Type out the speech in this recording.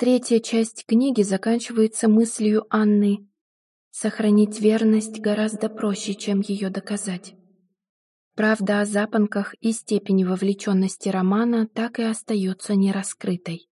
Третья часть книги заканчивается мыслью Анны «Сохранить верность гораздо проще, чем ее доказать». Правда о запонках и степени вовлеченности Романа так и остается нераскрытой.